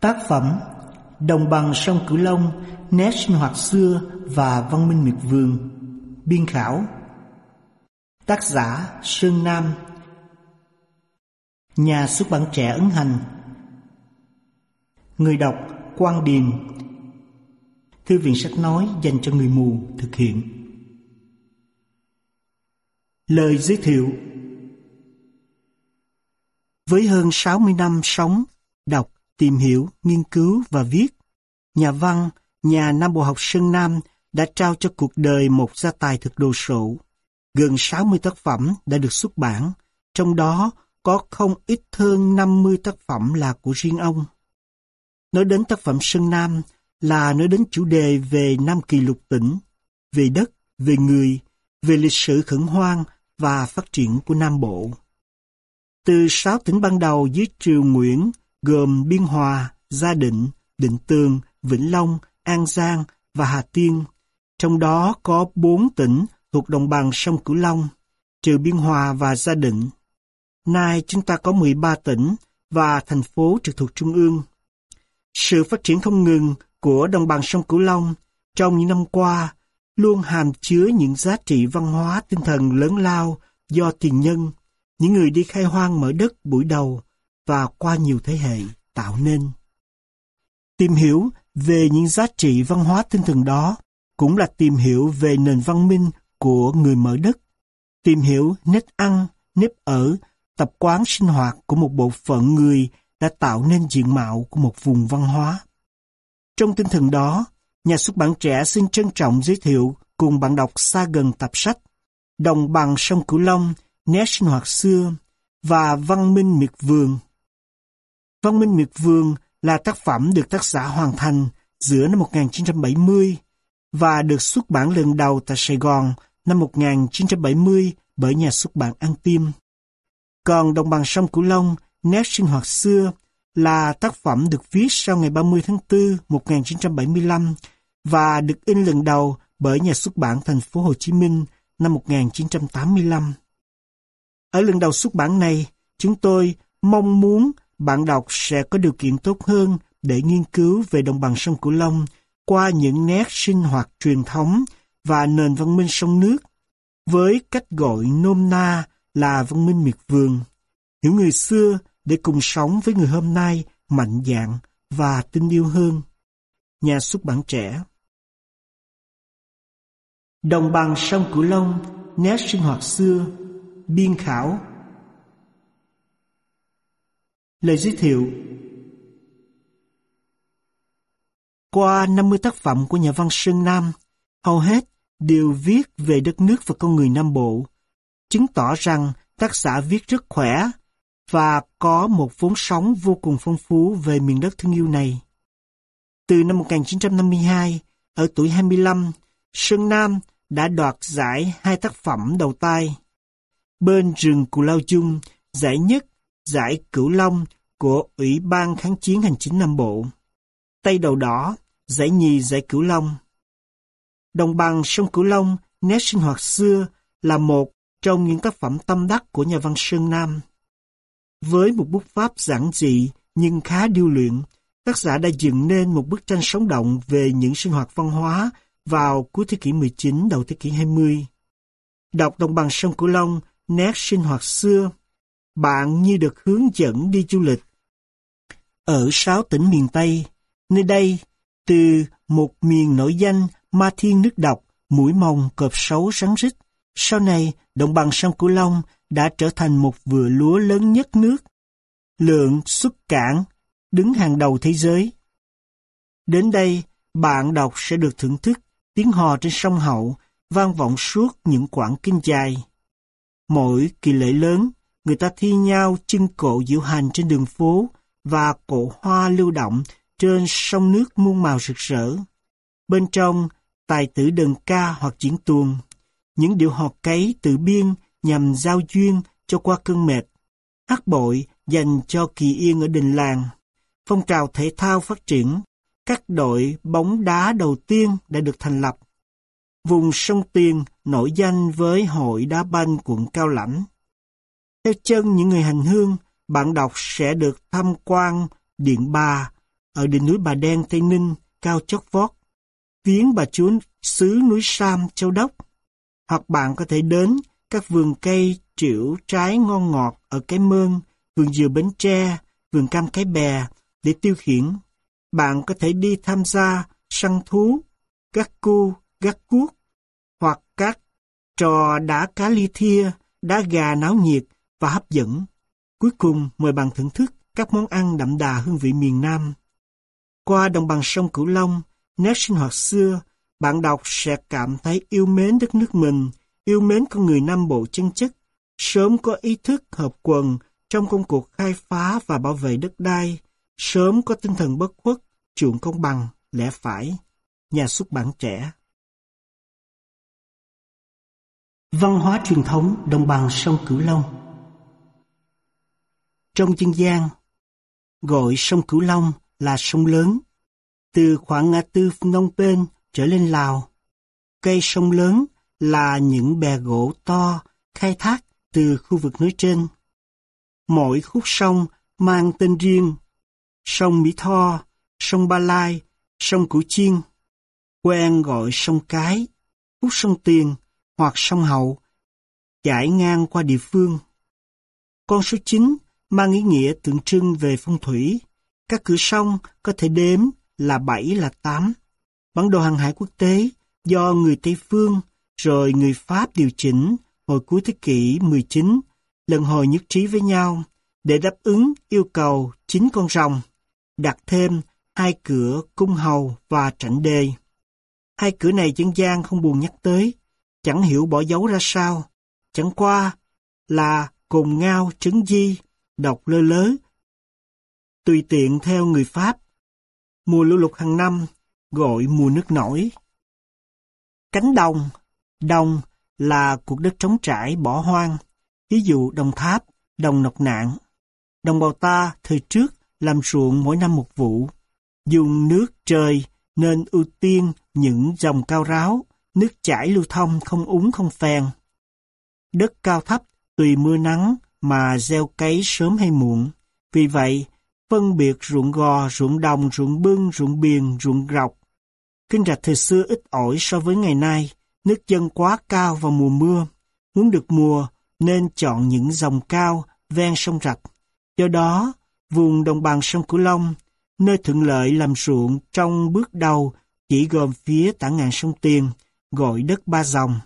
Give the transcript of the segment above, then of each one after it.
Tác phẩm Đồng bằng sông Cửu Long, nét sinh hoạt xưa và văn minh miệt vườn Biên khảo. Tác giả Sơn Nam. Nhà xuất bản trẻ ấn hành. Người đọc Quang điền. Thư viện sách nói dành cho người mù thực hiện. Lời giới thiệu. Với hơn 60 năm sống, đọc, tìm hiểu, nghiên cứu và viết, nhà văn, nhà Nam Bộ học Sơn Nam đã trao cho cuộc đời một gia tài thực đồ sộ. Gần 60 tác phẩm đã được xuất bản, trong đó có không ít hơn 50 tác phẩm là của riêng ông. Nói đến tác phẩm Sơn Nam là nói đến chủ đề về Nam Kỳ lục tỉnh, về đất, về người, về lịch sử khẩn hoang và phát triển của Nam Bộ. Từ sáu tỉnh ban đầu dưới triều Nguyễn gồm Biên Hòa, Gia Định, Định Tường, Vĩnh Long, An Giang và Hà Tiên. Trong đó có bốn tỉnh thuộc đồng bằng sông Cửu Long, trừ Biên Hòa và Gia Định. Nay chúng ta có 13 tỉnh và thành phố trực thuộc Trung ương. Sự phát triển không ngừng của đồng bằng sông Cửu Long trong những năm qua luôn hàm chứa những giá trị văn hóa tinh thần lớn lao do tiền nhân, những người đi khai hoang mở đất buổi đầu và qua nhiều thế hệ tạo nên. Tìm hiểu về những giá trị văn hóa tinh thần đó cũng là tìm hiểu về nền văn minh của người mở đất, tìm hiểu nếp ăn, nếp ở, tập quán sinh hoạt của một bộ phận người đã tạo nên diện mạo của một vùng văn hóa. Trong tinh thần đó, nhà xuất bản trẻ xin trân trọng giới thiệu cùng bạn đọc xa gần tập sách Đồng bằng sông Cửu Long, nét sinh hoạt xưa và Văn minh miệt vườn. Văn minh miệt vườn là tác phẩm được tác giả hoàn thành giữa năm 1970 và được xuất bản lần đầu tại Sài Gòn năm 1970 bởi nhà xuất bản An Tim. Còn Đồng bằng sông Cửu Long, nét sinh hoạt xưa là tác phẩm được viết sau ngày 30 tháng 4 1975 và được in lần đầu bởi nhà xuất bản thành phố Hồ Chí Minh năm 1985. Ở lần đầu xuất bản này, chúng tôi mong muốn bạn đọc sẽ có điều kiện tốt hơn để nghiên cứu về đồng bằng sông Cửu Long qua những nét sinh hoạt truyền thống và nền văn minh sông nước, với cách gọi nôm na là văn minh miệt vườn. Hiểu người xưa để cùng sống với người hôm nay mạnh dạn và tin yêu hơn. Nhà xuất bản trẻ Đồng bằng sông Cửu Long, nét sinh hoạt xưa, biên khảo. Lời giới thiệu Qua 50 tác phẩm của nhà văn Sơn Nam, hầu hết đều viết về đất nước và con người Nam Bộ, chứng tỏ rằng tác giả viết rất khỏe và có một vốn sống vô cùng phong phú về miền đất thương yêu này. Từ năm 1952, ở tuổi 25, Sơn Nam đã đoạt giải hai tác phẩm đầu tay. Bên rừng Cù Lao Chung, giải nhất, giải Cửu Long của Ủy ban Kháng chiến Hành chính Nam Bộ. Tây Đầu Đỏ, giải nhì giải Cửu Long. Đồng bằng sông Cửu Long, nét sinh hoạt xưa là một trong những tác phẩm tâm đắc của nhà văn Sơn Nam. Với một bút pháp giản dị nhưng khá điêu luyện, tác giả đã dựng nên một bức tranh sống động về những sinh hoạt văn hóa vào cuối thế kỷ 19 đầu thế kỷ 20. Đọc đồng bằng sông Cửu Long, nét sinh hoạt xưa, bạn như được hướng dẫn đi du lịch. Ở sáu tỉnh miền Tây, nơi đây, từ một miền nổi danh ma thiên nước độc, mũi mồng, cọp sấu, rắn rít, sau này đồng bằng sông Cửu Long đã trở thành một vựa lúa lớn nhất nước. Lượng xuất cảng đứng hàng đầu thế giới. Đến đây, bạn đọc sẽ được thưởng thức tiếng hò trên sông Hậu vang vọng suốt những quãng kinh dài. Mỗi kỳ lễ lớn, người ta thi nhau chân cộ diễu hành trên đường phố và cộ hoa lưu động trên sông nước muôn màu rực rỡ. Bên trong, tài tử đờn ca hoặc diễn tuồng, những điệu hò cấy tự biên nhằm giao duyên cho qua cơn mệt. Hát bội dành cho kỳ yên ở đình làng. Phong trào thể thao phát triển, các đội bóng đá đầu tiên đã được thành lập. Vùng sông Tiền nổi danh với hội đá banh quận Cao Lãnh. Theo chân những người hành hương, bạn đọc sẽ được tham quan Điện bà ở đỉnh núi Bà Đen, Tây Ninh, cao chót vót, viếng bà chúa xứ núi Sam, Châu Đốc. Hoặc bạn có thể đến các vườn cây triệu trái ngon ngọt ở Cái Mơn, vườn dừa Bến Tre, vườn cam Cái Bè để tiêu khiển. Bạn có thể đi tham gia săn thú, gắt cu, gắt cuốc, hoặc các trò đá cá ly thia, đá gà náo nhiệt và hấp dẫn. Cuối cùng, mời bạn thưởng thức các món ăn đậm đà hương vị miền Nam. Qua đồng bằng sông Cửu Long, nét sinh hoạt xưa, bạn đọc sẽ cảm thấy yêu mến đất nước mình, yêu mến con người Nam Bộ chân chất, sớm có ý thức hợp quần trong công cuộc khai phá và bảo vệ đất đai, sớm có tinh thần bất khuất, chuộng công bằng, lẽ phải. Nhà xuất bản trẻ Văn hóa truyền thống đồng bằng sông Cửu Long trong dân gian, gọi sông Cửu Long là sông lớn. Từ khoảng ngã tư Phnom Penh trở lên Lào, cây sông lớn là những bè gỗ to khai thác từ khu vực nói trên. Mỗi khúc sông mang tên riêng, sông Mỹ Tho, sông Ba Lai, sông cửu Chiên, quen gọi sông Cái, khúc sông Tiền hoặc sông Hậu, chảy ngang qua địa phương. Con số 9 mang ý nghĩa tượng trưng về phong thủy. Các cửa sông có thể đếm là 7 là 8. Bản đồ hàng hải quốc tế do người Tây Phương rồi người Pháp điều chỉnh hồi cuối thế kỷ 19 lần hồi nhất trí với nhau để đáp ứng yêu cầu chín con rồng, đặt thêm hai cửa cung hầu và trảnh đề. Hai cửa này dân gian không buồn nhắc tới, chẳng hiểu bỏ dấu ra sao, chẳng qua là cùng ngao trứng di, đọc lơ lớ. Tùy tiện theo người Pháp, mùa lũ lụt hàng năm gọi mùa nước nổi. Cánh đồng, đồng là cuộc đất trống trải bỏ hoang, ví dụ đồng tháp, đồng nọc nạn. Đồng bào ta thời trước làm ruộng mỗi năm một vụ, dùng nước trời nên ưu tiên những dòng cao ráo, nước chảy lưu thông không úng không phèn. Đất cao thấp tùy mưa nắng mà gieo cấy sớm hay muộn. Vì vậy, phân biệt ruộng gò, ruộng đồng, ruộng bưng, ruộng biền, ruộng rọc. Kinh rạch thời xưa ít ỏi so với ngày nay, nước dân quá cao vào mùa mưa. Muốn được mùa nên chọn những dòng cao ven sông rạch. Do đó, vùng đồng bằng sông Cửu Long, nơi thuận lợi làm ruộng trong bước đầu chỉ gồm phía tả ngàn sông Tiền, gọi đất ba dòng.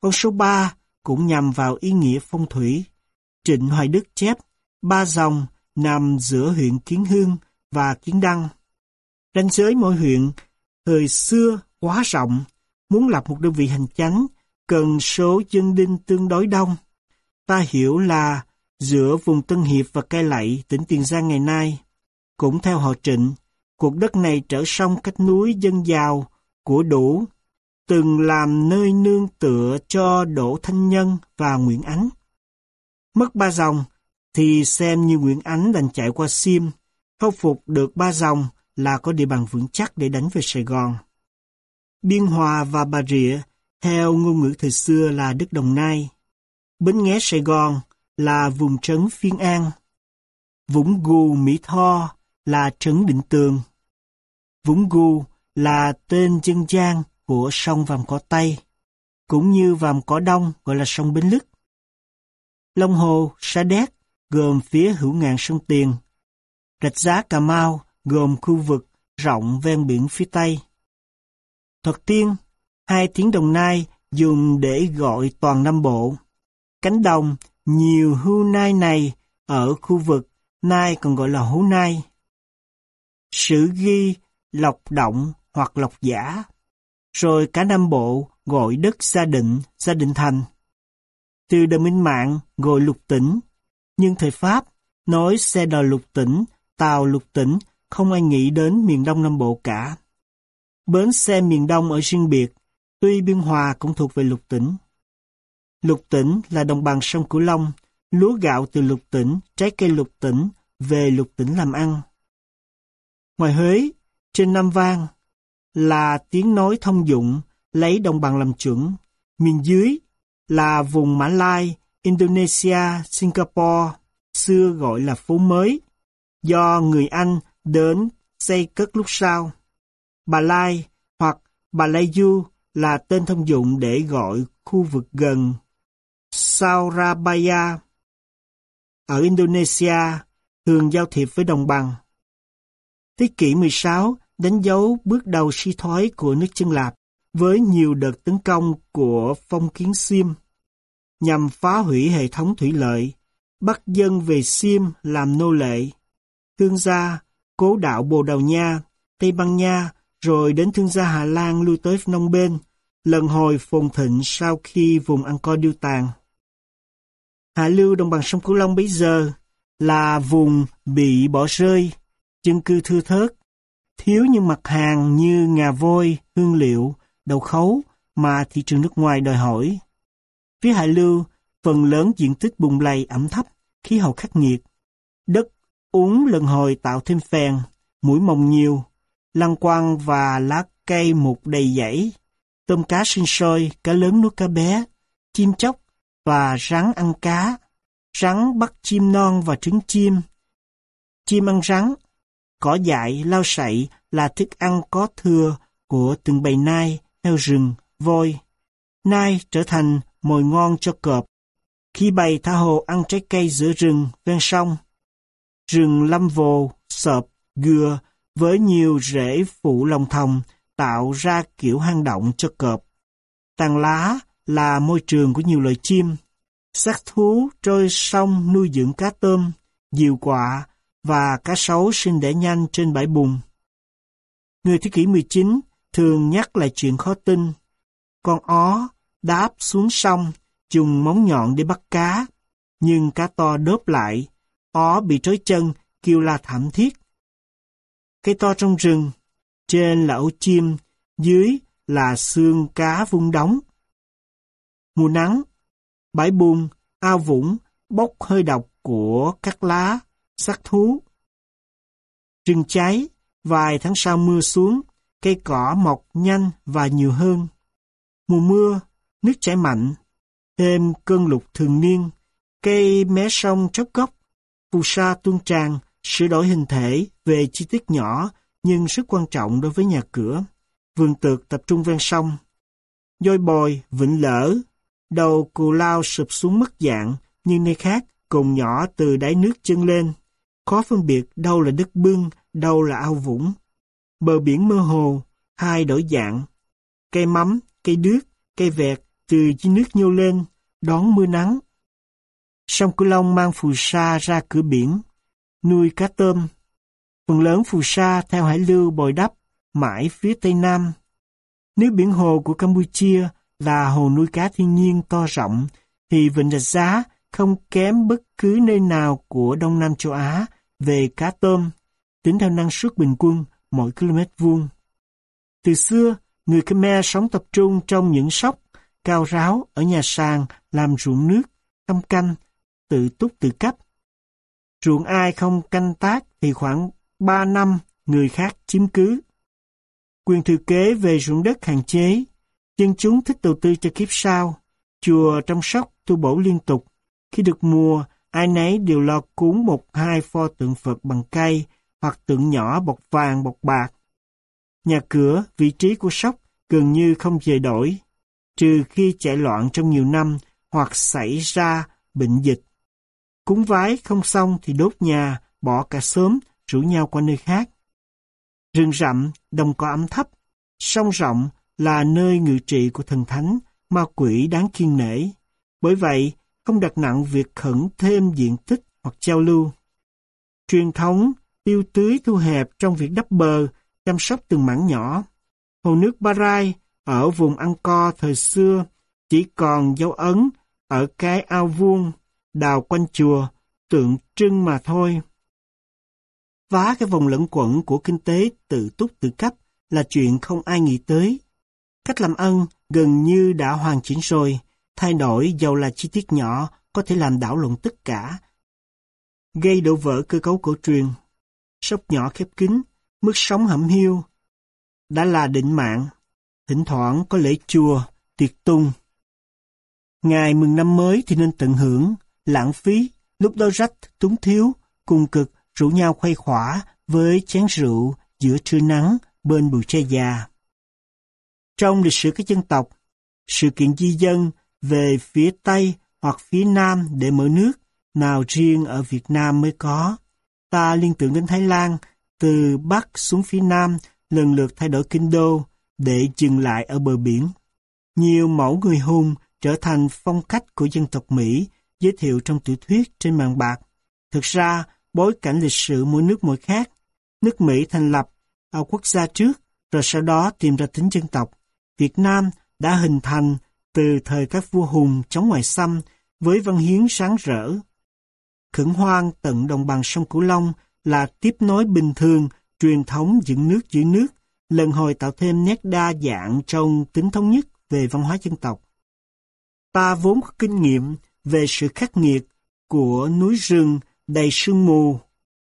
Con số 3 cũng nhằm vào ý nghĩa phong thủy. Trịnh Hoài Đức chép, ba dòng nằm giữa huyện Kiến Hương và Kiến Đăng. Ranh giới mỗi huyện, thời xưa quá rộng, muốn lập một đơn vị hành chánh, cần số dân đinh tương đối đông. Ta hiểu là giữa vùng Tân Hiệp và Cai Lậy, tỉnh Tiền Giang ngày nay, cũng theo họ trịnh, cuộc đất này trở sông cách núi dân giàu của đủ, từng làm nơi nương tựa cho Đỗ Thanh Nhân và Nguyễn Ánh. Mất ba dòng, thì xem như Nguyễn Ánh đành chạy qua Sim, khâu phục được ba dòng là có địa bàn vững chắc để đánh về Sài Gòn. Biên Hòa và Bà Rịa, theo ngôn ngữ thời xưa là đất Đồng Nai. Bến Nghé Sài Gòn là vùng trấn Phiên An. Vũng Gù Mỹ Tho là trấn Định Tường. Vũng Gù là tên dân gian của sông Vàm Cỏ Tây, cũng như Vàm Cỏ Đông gọi là sông Bến Lức. Long Hồ, Sa Đéc gồm phía hữu ngàn sông Tiền. Rạch Giá Cà Mau gồm khu vực rộng ven biển phía Tây. Thuật tiên, hai tiếng Đồng Nai dùng để gọi toàn Nam Bộ. Cánh đồng nhiều hưu nai này ở khu vực Nai còn gọi là hố Nai. Sử ghi lộc động hoặc lộc giả. Rồi cả Nam Bộ gọi đất gia định, gia định thành. Từ đời minh mạng gọi lục tỉnh. Nhưng thời Pháp nói xe đò lục tỉnh, tàu lục tỉnh, không ai nghĩ đến miền Đông Nam Bộ cả. Bến xe miền Đông ở riêng biệt, tuy Biên Hòa cũng thuộc về lục tỉnh. Lục tỉnh là đồng bằng sông Cửu Long, lúa gạo từ lục tỉnh, trái cây lục tỉnh, về lục tỉnh làm ăn. Ngoài Huế, trên Nam Vang, là tiếng nói thông dụng, lấy đồng bằng làm chuẩn. Miền dưới là vùng Mã Lai, Indonesia, Singapore, xưa gọi là phố mới, do người Anh đến xây cất lúc sau. Bà Lai hoặc Bà Lai Du là tên thông dụng để gọi khu vực gần Saurabaya ở Indonesia thường giao thiệp với đồng bằng. Thế kỷ 16 đánh dấu bước đầu suy thoái của nước chân Lạp với nhiều đợt tấn công của phong kiến Xiêm nhằm phá hủy hệ thống thủy lợi, bắt dân về Xiêm làm nô lệ. Thương gia, cố đạo Bồ Đào Nha, Tây Ban Nha, rồi đến thương gia Hà Lan lui tới Phnom Penh, lần hồi phồn thịnh sau khi vùng Angkor điêu tàn. Hạ lưu đồng bằng sông Cửu Long bây giờ là vùng bị bỏ rơi, dân cư thưa thớt, thiếu những mặt hàng như ngà voi, hương liệu, đầu khấu mà thị trường nước ngoài đòi hỏi. Phía Hạ Lưu, phần lớn diện tích bùng lầy ẩm thấp, khí hậu khắc nghiệt. Đất uống lần hồi tạo thêm phèn, mũi mồng nhiều, lăng quang và lá cây mục đầy dãy, tôm cá sinh sôi, cá lớn nuốt cá bé, chim chóc và rắn ăn cá, rắn bắt chim non và trứng chim. Chim ăn rắn, cỏ dại, lau sậy là thức ăn có thừa của từng bầy nai, heo rừng, voi. Nai trở thành mồi ngon cho cọp. Khi bày tha hồ ăn trái cây giữa rừng, ven sông, rừng lâm vồ, sợp, gừa với nhiều rễ phụ lòng thòng tạo ra kiểu hang động cho cọp. Tàn lá là môi trường của nhiều loài chim. Xác thú trôi sông nuôi dưỡng cá tôm, diều quạ và cá sấu sinh đẻ nhanh trên bãi bùn. Người thế kỷ 19 thường nhắc lại chuyện khó tin. Con ó đáp xuống sông, dùng móng nhọn để bắt cá. Nhưng cá to đớp lại, ó bị trói chân, kêu la thảm thiết. Cây to trong rừng, trên là ấu chim, dưới là xương cá vung đóng. Mùa nắng, bãi bùn, ao vũng, bốc hơi độc của các lá, xác thú. Rừng cháy, vài tháng sau mưa xuống, cây cỏ mọc nhanh và nhiều hơn. Mùa mưa, nước chảy mạnh, thêm cơn lục thường niên, cây mé sông chốc gốc, phù sa tuôn tràn, sửa đổi hình thể về chi tiết nhỏ nhưng rất quan trọng đối với nhà cửa. Vườn tược tập trung ven sông. Dôi bồi, vịnh lỡ, đầu cù lao sụp xuống mất dạng, nhưng nơi khác, cồn nhỏ từ đáy nước chân lên. Khó phân biệt đâu là đất bưng, đâu là ao vũng. Bờ biển mơ hồ, hai đổi dạng. Cây mắm, cây đước, cây vẹt từ dưới nước nhô lên, đón mưa nắng. Sông Cửu Long mang phù sa ra cửa biển, nuôi cá tôm. Phần lớn phù sa theo hải lưu bồi đắp, mãi phía tây nam. Nếu biển hồ của Campuchia là hồ nuôi cá thiên nhiên to rộng, thì Vịnh Rạch Giá không kém bất cứ nơi nào của Đông Nam châu Á về cá tôm, tính theo năng suất bình quân mỗi km vuông. Từ xưa, người Khmer sống tập trung trong những sóc, cao ráo ở nhà sàn làm ruộng nước, căm canh, tự túc tự cấp. Ruộng ai không canh tác thì khoảng 3 năm người khác chiếm cứ. Quyền thừa kế về ruộng đất hạn chế, dân chúng thích đầu tư cho kiếp sau. Chùa trong sóc tu bổ liên tục. Khi được mùa, ai nấy đều lo cúng một hai pho tượng Phật bằng cây hoặc tượng nhỏ bọc vàng bọc bạc. Nhà cửa, vị trí của sóc gần như không dời đổi, trừ khi chạy loạn trong nhiều năm hoặc xảy ra bệnh dịch. Cúng vái không xong thì đốt nhà, bỏ cả sớm, rủ nhau qua nơi khác. Rừng rậm, đồng cỏ ấm thấp, sông rộng là nơi ngự trị của thần thánh, ma quỷ đáng kiên nể. Bởi vậy, không đặt nặng việc khẩn thêm diện tích hoặc giao lưu. Truyền thống tiêu tưới thu hẹp trong việc đắp bờ, chăm sóc từng mảng nhỏ. Hồ nước Barai ở vùng Angkor thời xưa chỉ còn dấu ấn ở cái ao vuông đào quanh chùa, tượng trưng mà thôi. Phá cái vòng lẫn quẩn của kinh tế tự túc tự cấp là chuyện không ai nghĩ tới. Cách làm ân gần như đã hoàn chỉnh rồi, thay đổi dầu là chi tiết nhỏ có thể làm đảo lộn tất cả. Gây đổ vỡ cơ cấu cổ truyền, sốc nhỏ khép kín, mức sống hẩm hiu, đã là định mạng. Thỉnh thoảng có lễ chùa, tiệc tung. Ngày mừng năm mới thì nên tận hưởng, lãng phí, lúc đó rách, túng thiếu, cùng cực, rủ nhau khuây khỏa với chén rượu, giữa trưa nắng bên bụi tre già. Trong lịch sử các dân tộc, sự kiện di dân về phía Tây hoặc phía Nam để mở nước nào riêng ở Việt Nam mới có. Ta liên tưởng đến Thái Lan, từ Bắc xuống phía Nam lần lượt thay đổi kinh đô để dừng lại ở bờ biển. Nhiều mẫu người hùng trở thành phong cách của dân tộc Mỹ giới thiệu trong tiểu thuyết trên màn bạc. Thực ra, bối cảnh lịch sử mỗi nước mỗi khác. Nước Mỹ thành lập ở quốc gia trước, rồi sau đó tìm ra tính dân tộc. Việt Nam đã hình thành từ thời các vua hùng chống ngoại xâm với văn hiến sáng rỡ. Khẩn hoang tận đồng bằng sông Cửu Long là tiếp nối bình thường truyền thống dựng nước giữ nước, lần hồi tạo thêm nét đa dạng trong tính thống nhất về văn hóa dân tộc. Ta vốn có kinh nghiệm về sự khắc nghiệt của núi rừng đầy sương mù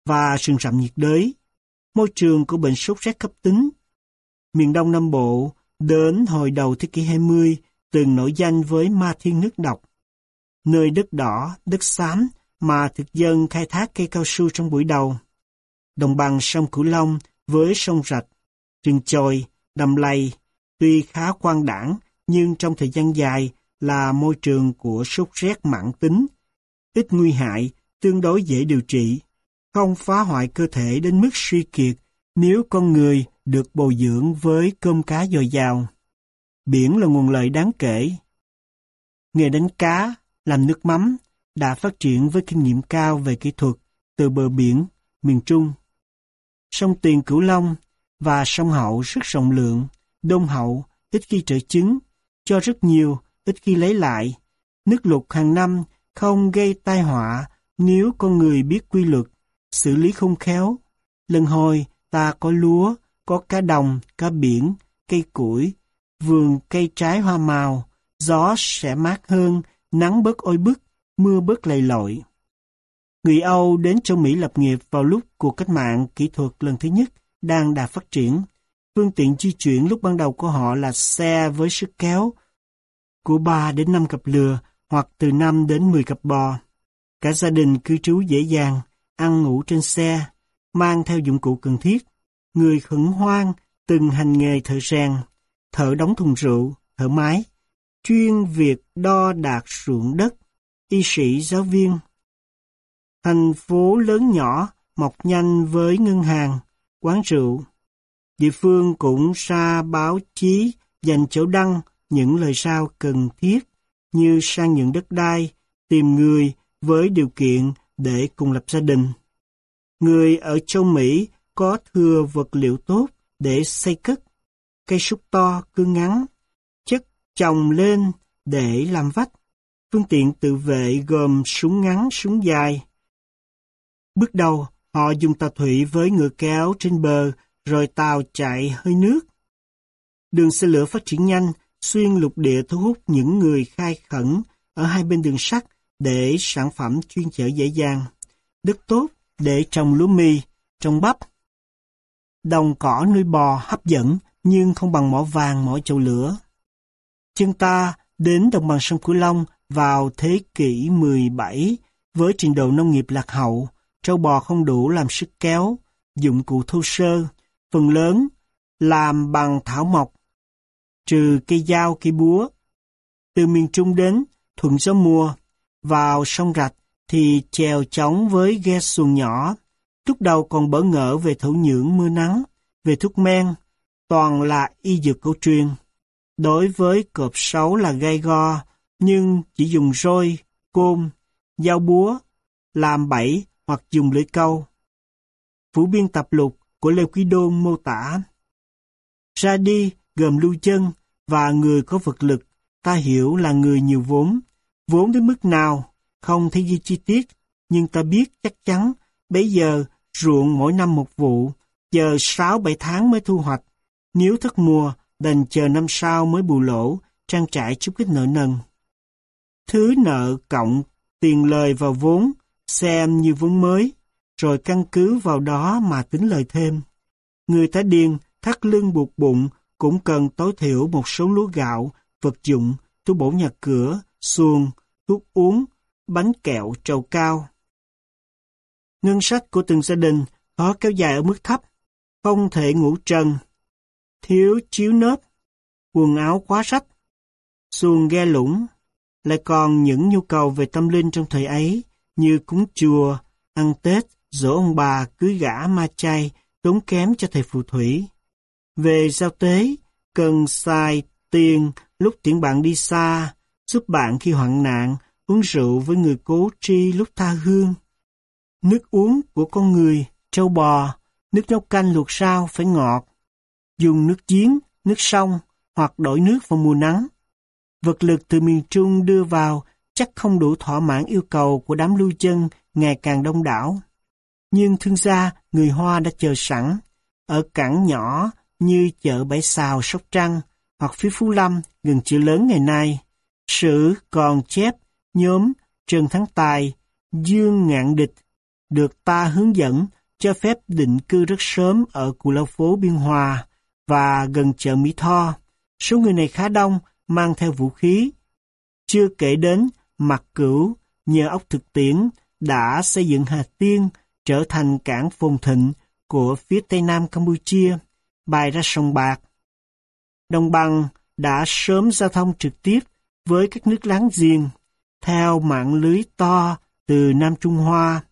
và rừng rậm nhiệt đới, môi trường của bệnh sốt rét cấp tính. Miền Đông Nam Bộ đến hồi đầu thế kỷ 20 từng nổi danh với ma thiên nước độc. Nơi đất đỏ, đất xám mà thực dân khai thác cây cao su trong buổi đầu. Đồng bằng sông Cửu Long với sông Rạch, rừng chồi, đầm lầy, tuy khá quan đảng nhưng trong thời gian dài là môi trường của sốt rét mãn tính, ít nguy hại, tương đối dễ điều trị, không phá hoại cơ thể đến mức suy kiệt nếu con người được bồi dưỡng với cơm cá dồi dào. Biển là nguồn lợi đáng kể. Nghề đánh cá, làm nước mắm đã phát triển với kinh nghiệm cao về kỹ thuật từ bờ biển, miền Trung. Sông Tiền Cửu Long và sông Hậu rất rộng lượng, đông hậu, ít khi trở chứng, cho rất nhiều, ít khi lấy lại. Nước lụt hàng năm không gây tai họa nếu con người biết quy luật, xử lý không khéo. Lần hồi ta có lúa, có cá đồng, cá biển, cây củi, vườn cây trái hoa màu, gió sẽ mát hơn, nắng bớt oi bức, mưa bớt lầy lội. Người Âu đến châu Mỹ lập nghiệp vào lúc cuộc cách mạng kỹ thuật lần thứ nhất đang đạt phát triển. Phương tiện di chuyển lúc ban đầu của họ là xe với sức kéo của 3 đến 5 cặp lừa hoặc từ 5 đến 10 cặp bò. Cả gia đình cư trú dễ dàng, ăn ngủ trên xe, mang theo dụng cụ cần thiết. Người khẩn hoang từng hành nghề thợ rèn, thợ đóng thùng rượu, thợ máy, chuyên việc đo đạc ruộng đất, y sĩ giáo viên. Thành phố lớn nhỏ mọc nhanh với ngân hàng, quán rượu. Địa phương cũng ra báo chí dành chỗ đăng những lời sao cần thiết như sang nhượng đất đai, tìm người với điều kiện để cùng lập gia đình. Người ở châu Mỹ có thừa vật liệu tốt để xây cất, cây súc to, cưa ngắn, chất trồng lên để làm vách. Phương tiện tự vệ gồm súng ngắn, súng dài. Bước đầu, họ dùng tàu thủy với ngựa kéo trên bờ, rồi tàu chạy hơi nước. Đường xe lửa phát triển nhanh, xuyên lục địa thu hút những người khai khẩn ở hai bên đường sắt để sản phẩm chuyên chở dễ dàng. Đất tốt để trồng lúa mì, trồng bắp. Đồng cỏ nuôi bò hấp dẫn nhưng không bằng mỏ vàng mỏ chậu lửa. Chân ta đến đồng bằng sông Cửu Long vào thế kỷ 17 với trình độ nông nghiệp lạc hậu, trâu bò không đủ làm sức kéo, dụng cụ thô sơ, phần lớn làm bằng thảo mộc, trừ cây dao cây búa. Từ miền Trung đến, thuận gió mùa, vào sông rạch thì chèo chóng với ghe xuồng nhỏ, lúc đầu còn bỡ ngỡ về thổ nhưỡng mưa nắng, về thuốc men, toàn là y dược cổ truyền. Đối với cọp sấu là gai go, nhưng chỉ dùng roi, côn, dao búa, làm bẫy hoặc dùng lưỡi câu. Phủ biên tập lục của Lê Quý Đôn mô tả. Ra đi gồm lưu chân và người có vật lực, ta hiểu là người nhiều vốn. Vốn đến mức nào, không thấy ghi chi tiết, nhưng ta biết chắc chắn bây giờ ruộng mỗi năm một vụ, chờ 6-7 tháng mới thu hoạch. Nếu thất mùa, đành chờ năm sau mới bù lỗ, trang trải chút ít nợ nần. Thứ nợ cộng tiền lời vào vốn, xem như vốn mới, rồi căn cứ vào đó mà tính lời thêm. Người ta điên, thắt lưng buộc bụng, cũng cần tối thiểu một số lúa gạo, vật dụng, túi bổ nhà cửa, xuồng, thuốc uống, bánh kẹo, trầu cao. Ngân sách của từng gia đình khó kéo dài ở mức thấp. không thể ngủ trần, thiếu chiếu nớp, quần áo quá sách, xuồng ghe lũng, lại còn những nhu cầu về tâm linh trong thời ấy như cúng chùa, ăn Tết, dỗ ông bà, cưới gã ma chay, tốn kém cho thầy phù thủy. Về giao tế, cần xài tiền lúc tiễn bạn đi xa, giúp bạn khi hoạn nạn, uống rượu với người cố tri lúc tha hương. Nước uống của con người, trâu bò, nước nấu canh luộc sao phải ngọt. Dùng nước giếng, nước sông hoặc đổi nước vào mùa nắng. Vật lực từ miền Trung đưa vào chắc không đủ thỏa mãn yêu cầu của đám lưu chân ngày càng đông đảo. Nhưng thương gia, người Hoa đã chờ sẵn, ở cảng nhỏ như chợ Bãi Xào, Sóc Trăng hoặc phía Phú Lâm gần chợ lớn ngày nay. Sử còn chép nhóm Trần Thắng Tài, Dương Ngạn Địch được ta hướng dẫn cho phép định cư rất sớm ở Cù Lao Phố Biên Hòa và gần chợ Mỹ Tho. Số người này khá đông, mang theo vũ khí. Chưa kể đến mặt cửu nhờ ốc thực tiễn đã xây dựng Hà Tiên trở thành cảng phồn thịnh của phía tây nam Campuchia, bài ra sông Bạc. Đồng bằng đã sớm giao thông trực tiếp với các nước láng giềng, theo mạng lưới to từ Nam Trung Hoa,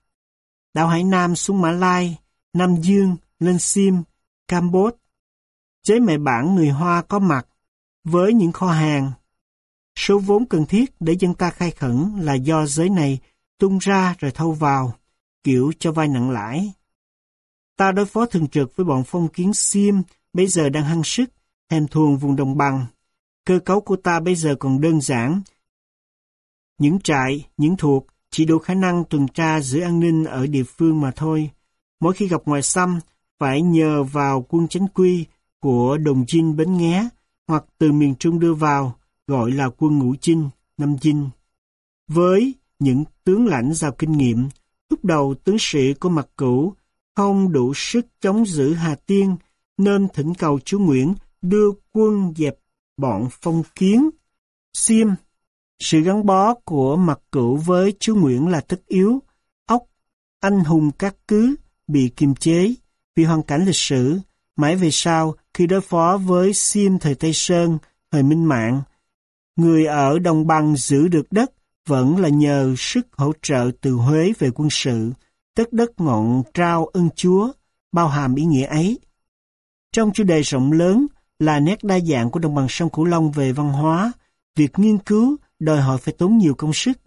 đảo Hải Nam xuống Mã Lai, Nam Dương lên Sim, Campuchia. Chế mẹ bản người Hoa có mặt với những kho hàng. Số vốn cần thiết để dân ta khai khẩn là do giới này tung ra rồi thâu vào, kiểu cho vay nặng lãi. Ta đối phó thường trực với bọn phong kiến xiêm bây giờ đang hăng sức, thèm thuồng vùng đồng bằng. Cơ cấu của ta bây giờ còn đơn giản. Những trại, những thuộc chỉ đủ khả năng tuần tra giữ an ninh ở địa phương mà thôi. Mỗi khi gặp ngoài xâm, phải nhờ vào quân chánh quy của đồng chinh bến nghé hoặc từ miền Trung đưa vào, gọi là quân ngũ chinh, năm chinh. Với những tướng lãnh giàu kinh nghiệm, lúc đầu tướng sĩ của mặt cửu không đủ sức chống giữ Hà Tiên, nên thỉnh cầu chúa Nguyễn đưa quân dẹp bọn phong kiến. Xiêm, sự gắn bó của mặt cửu với chúa Nguyễn là tất yếu. Ốc, anh hùng các cứ, bị kiềm chế vì hoàn cảnh lịch sử. Mãi về sau, khi đối phó với Sim thời Tây Sơn, thời Minh Mạng, người ở đồng bằng giữ được đất vẫn là nhờ sức hỗ trợ từ Huế về quân sự, tất đất ngọn trao ân chúa, bao hàm ý nghĩa ấy. Trong chủ đề rộng lớn là nét đa dạng của đồng bằng sông Cửu Long về văn hóa, việc nghiên cứu đòi hỏi phải tốn nhiều công sức.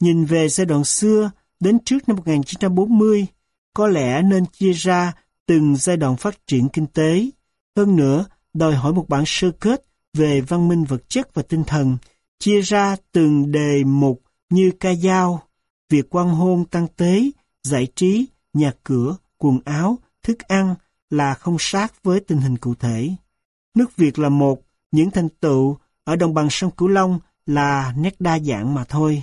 Nhìn về giai đoạn xưa đến trước năm 1940, có lẽ nên chia ra từng giai đoạn phát triển kinh tế. Hơn nữa, đòi hỏi một bản sơ kết về văn minh vật chất và tinh thần, chia ra từng đề mục như ca dao, việc quan hôn tăng tế, giải trí, nhà cửa, quần áo, thức ăn là không sát với tình hình cụ thể. Nước Việt là một, những thành tựu ở đồng bằng sông Cửu Long là nét đa dạng mà thôi.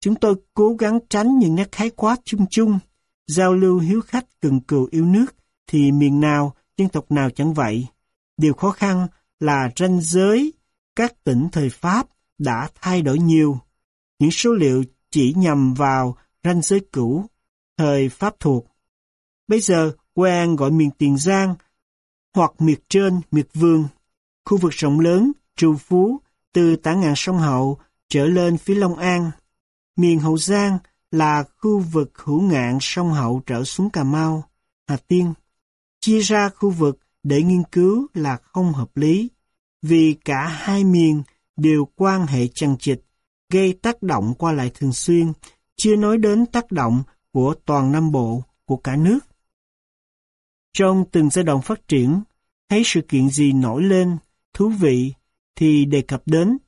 Chúng tôi cố gắng tránh những nét khái quát chung chung, giao lưu hiếu khách cần cừu yêu nước, thì miền nào, dân tộc nào chẳng vậy. Điều khó khăn là ranh giới các tỉnh thời Pháp đã thay đổi nhiều. Những số liệu chỉ nhằm vào ranh giới cũ, thời Pháp thuộc. Bây giờ, quen gọi miền Tiền Giang hoặc miệt trên, miệt vương. Khu vực rộng lớn, trù phú, từ tả ngạn sông Hậu trở lên phía Long An. Miền Hậu Giang là khu vực hữu ngạn sông Hậu trở xuống Cà Mau, Hà Tiên. Chia ra khu vực để nghiên cứu là không hợp lý, vì cả hai miền đều quan hệ chằng chịt, gây tác động qua lại thường xuyên, chưa nói đến tác động của toàn Nam Bộ, của cả nước. Trong từng giai đoạn phát triển, thấy sự kiện gì nổi lên, thú vị, thì đề cập đến.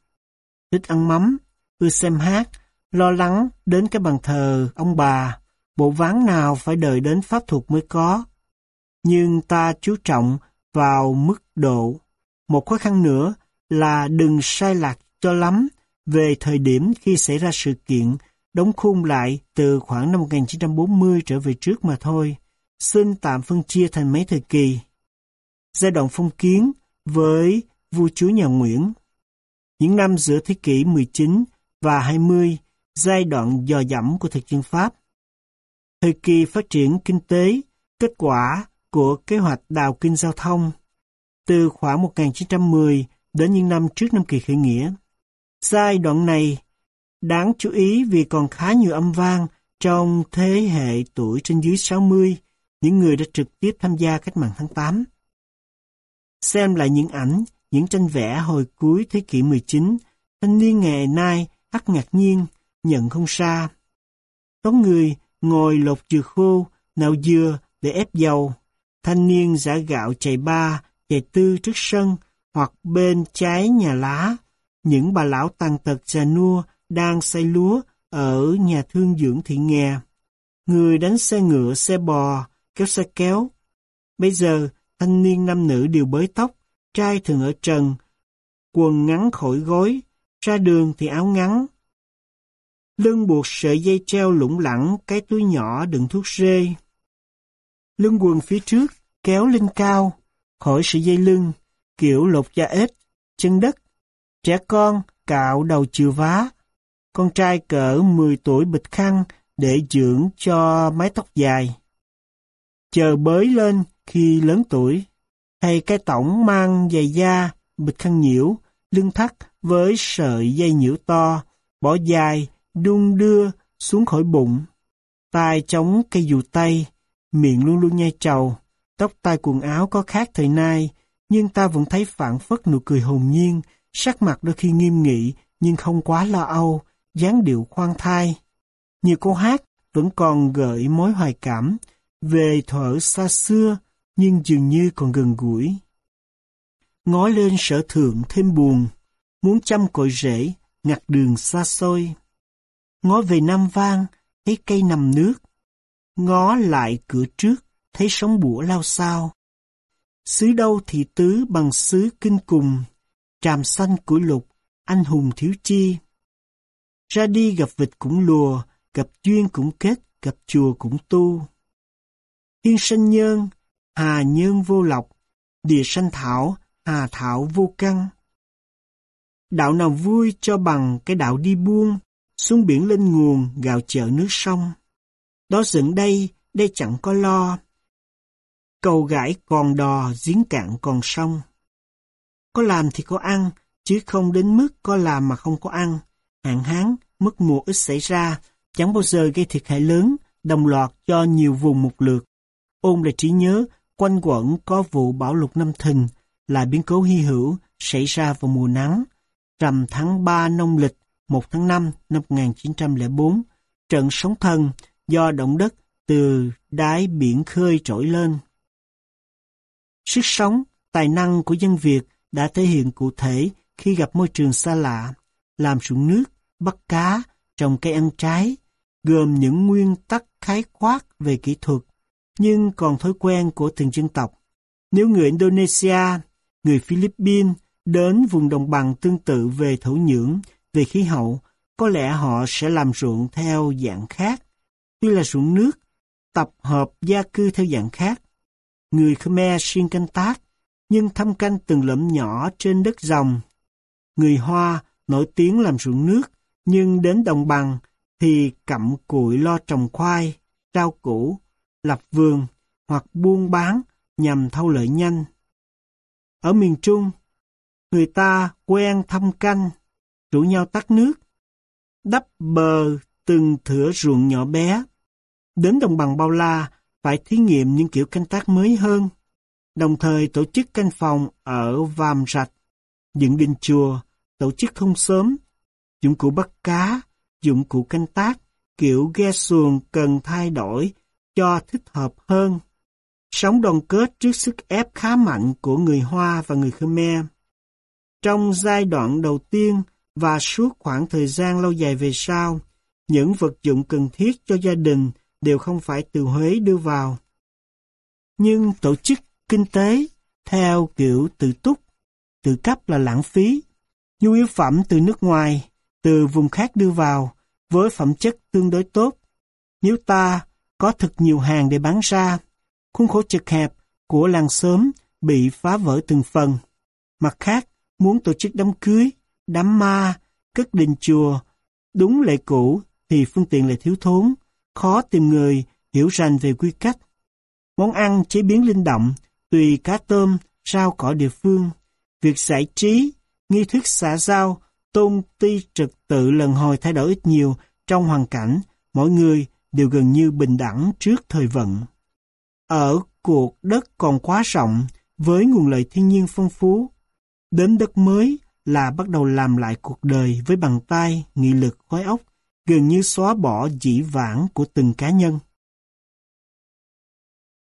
Thích ăn mắm, ưa xem hát, lo lắng đến cái bàn thờ ông bà, bộ ván nào phải đợi đến pháp thuật mới có. Nhưng ta chú trọng vào mức độ. Một khó khăn nữa là đừng sai lạc cho lắm về thời điểm khi xảy ra sự kiện, đóng khung lại từ khoảng năm 1940 trở về trước mà thôi. Xin tạm phân chia thành mấy thời kỳ. Giai đoạn phong kiến với vua chúa nhà Nguyễn. Những năm giữa thế kỷ 19 và 20, giai đoạn dò dẫm của thực dân Pháp. Thời kỳ phát triển kinh tế, kết quả của kế hoạch đào kinh giao thông từ khoảng 1910 đến những năm trước năm kỳ khởi nghĩa. Giai đoạn này đáng chú ý vì còn khá nhiều âm vang trong thế hệ tuổi trên dưới 60, những người đã trực tiếp tham gia cách mạng tháng 8. Xem lại những ảnh, những tranh vẽ hồi cuối thế kỷ 19, thanh niên ngày nay ắt ngạc nhiên, nhận không xa. Có người ngồi lột dừa khô, nạo dừa để ép dầu. Thanh niên giả gạo chạy ba, chạy tư trước sân, hoặc bên trái nhà lá. Những bà lão tàn tật già nua đang xây lúa ở nhà thương dưỡng thị nghè. Người đánh xe ngựa, xe bò, kéo xe kéo. Bây giờ, thanh niên nam nữ đều bới tóc, trai thường ở trần, quần ngắn khỏi gối, ra đường thì áo ngắn. Lưng buộc sợi dây treo lủng lẳng, cái túi nhỏ đựng thuốc rê. Lưng quần phía trước, kéo lên cao, khỏi sợi dây lưng, kiểu lột da ếch, chân đất. Trẻ con, cạo đầu chừa vá. Con trai cỡ 10 tuổi bịch khăn để dưỡng cho mái tóc dài. Chờ bới lên khi lớn tuổi. Hay cái tổng mang giày da, bịch khăn nhiễu, lưng thắt với sợi dây nhiễu to, bỏ dài, đung đưa xuống khỏi bụng. tay chống cây dù tay, miệng luôn luôn nhai trầu, tóc tai quần áo có khác thời nay, nhưng ta vẫn thấy phản phất nụ cười hồn nhiên, sắc mặt đôi khi nghiêm nghị nhưng không quá lo âu, dáng điệu khoan thai. Nhiều câu hát vẫn còn gợi mối hoài cảm về thuở xa xưa nhưng dường như còn gần gũi. Ngó lên sở thượng thêm buồn, muốn chăm cội rễ, ngặt đường xa xôi. Ngó về Nam Vang, thấy cây nằm nước. Ngó lại cửa trước, thấy sóng bủa lao sao. Xứ đâu thì tứ bằng xứ kinh cùng, tràm xanh của lục, anh hùng thiếu chi. Ra đi gặp vịt cũng lùa, gặp duyên cũng kết, gặp chùa cũng tu. Thiên sanh nhân hà nhân vô lọc địa sanh thảo, hà thảo vô căn. Đạo nào vui cho bằng cái đạo đi buông, xuống biển lên nguồn, gạo chợ nước sông. Đó dựng đây, đây chẳng có lo. Cầu gãi còn đò, giếng cạn còn sông. Có làm thì có ăn, chứ không đến mức có làm mà không có ăn. Hạn hán, mất mùa ít xảy ra, chẳng bao giờ gây thiệt hại lớn, đồng loạt cho nhiều vùng một lượt. Ôn lại trí nhớ, quanh quẩn có vụ bão lụt năm thìn, là biến cố hy hữu xảy ra vào mùa nắng. Rằm tháng 3 nông lịch 1 tháng 5 năm 1904, trận sóng thần do động đất từ đáy biển khơi trỗi lên. Sức sống, tài năng của dân Việt đã thể hiện cụ thể khi gặp môi trường xa lạ, làm ruộng nước, bắt cá, trồng cây ăn trái, gồm những nguyên tắc khái quát về kỹ thuật, nhưng còn thói quen của từng dân tộc. Nếu người Indonesia, người Philippines đến vùng đồng bằng tương tự về thổ nhưỡng, về khí hậu, có lẽ họ sẽ làm ruộng theo dạng khác. Tuy là ruộng nước, tập hợp gia cư theo dạng khác. Người Khmer xuyên canh tác, nhưng thăm canh từng lẫm nhỏ trên đất rồng. Người Hoa nổi tiếng làm ruộng nước, nhưng đến đồng bằng thì cặm cụi lo trồng khoai, rau củ, lập vườn hoặc buôn bán nhằm thâu lợi nhanh. Ở miền Trung, người ta quen thăm canh, rủ nhau tắt nước, đắp bờ từng thửa ruộng nhỏ bé. Đến đồng bằng bao la, phải thí nghiệm những kiểu canh tác mới hơn, đồng thời tổ chức canh phòng ở vàm Rạch, dựng đình chùa, tổ chức thông sớm, dụng cụ bắt cá, dụng cụ canh tác, kiểu ghe xuồng cần thay đổi cho thích hợp hơn. Sống đoàn kết trước sức ép khá mạnh của người Hoa và người Khmer. Trong giai đoạn đầu tiên và suốt khoảng thời gian lâu dài về sau, những vật dụng cần thiết cho gia đình đều không phải từ Huế đưa vào. Nhưng tổ chức kinh tế theo kiểu tự túc, tự cấp là lãng phí. Nhu yếu phẩm từ nước ngoài, từ vùng khác đưa vào, với phẩm chất tương đối tốt. Nếu ta có thật nhiều hàng để bán ra, khuôn khổ chật hẹp của làng xóm bị phá vỡ từng phần. Mặt khác, muốn tổ chức đám cưới, đám ma, cất đình chùa, đúng lệ cũ thì phương tiện lại thiếu thốn, khó tìm người hiểu rành về quy cách. Món ăn chế biến linh động, tùy cá tôm, rau cỏ địa phương. Việc giải trí, nghi thức xã giao, tôn ti trật tự lần hồi thay đổi ít nhiều trong hoàn cảnh, mỗi người đều gần như bình đẳng trước thời vận. Ở cuộc đất còn quá rộng, với nguồn lợi thiên nhiên phong phú, đến đất mới là bắt đầu làm lại cuộc đời với bàn tay, nghị lực khói óc, gần như xóa bỏ dĩ vãng của từng cá nhân.